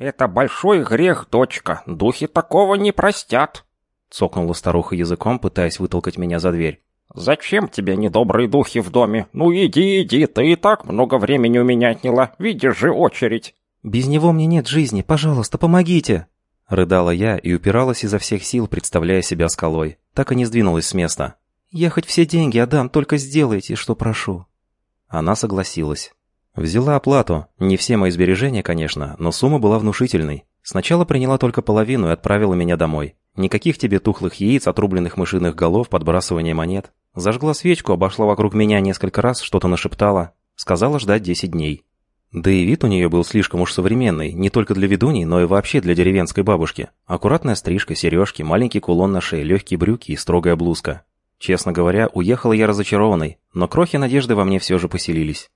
это большой грех, дочка. Духи такого не простят!» Цокнула старуха языком, пытаясь вытолкать меня за дверь. «Зачем тебе недобрые духи в доме? Ну иди, иди, ты и так много времени у меня отняла. Видишь же очередь!» «Без него мне нет жизни, пожалуйста, помогите!» Рыдала я и упиралась изо всех сил, представляя себя скалой. Так и не сдвинулась с места. «Я хоть все деньги отдам, только сделайте, что прошу». Она согласилась. Взяла оплату. Не все мои сбережения, конечно, но сумма была внушительной. Сначала приняла только половину и отправила меня домой. Никаких тебе тухлых яиц, отрубленных мышиных голов, подбрасывания монет. Зажгла свечку, обошла вокруг меня несколько раз, что-то нашептала. Сказала ждать 10 дней. Да и вид у нее был слишком уж современный, не только для ведуней, но и вообще для деревенской бабушки. Аккуратная стрижка, сережки, маленький кулон на шее, легкие брюки и строгая блузка. Честно говоря, уехала я разочарованный, но крохи надежды во мне все же поселились.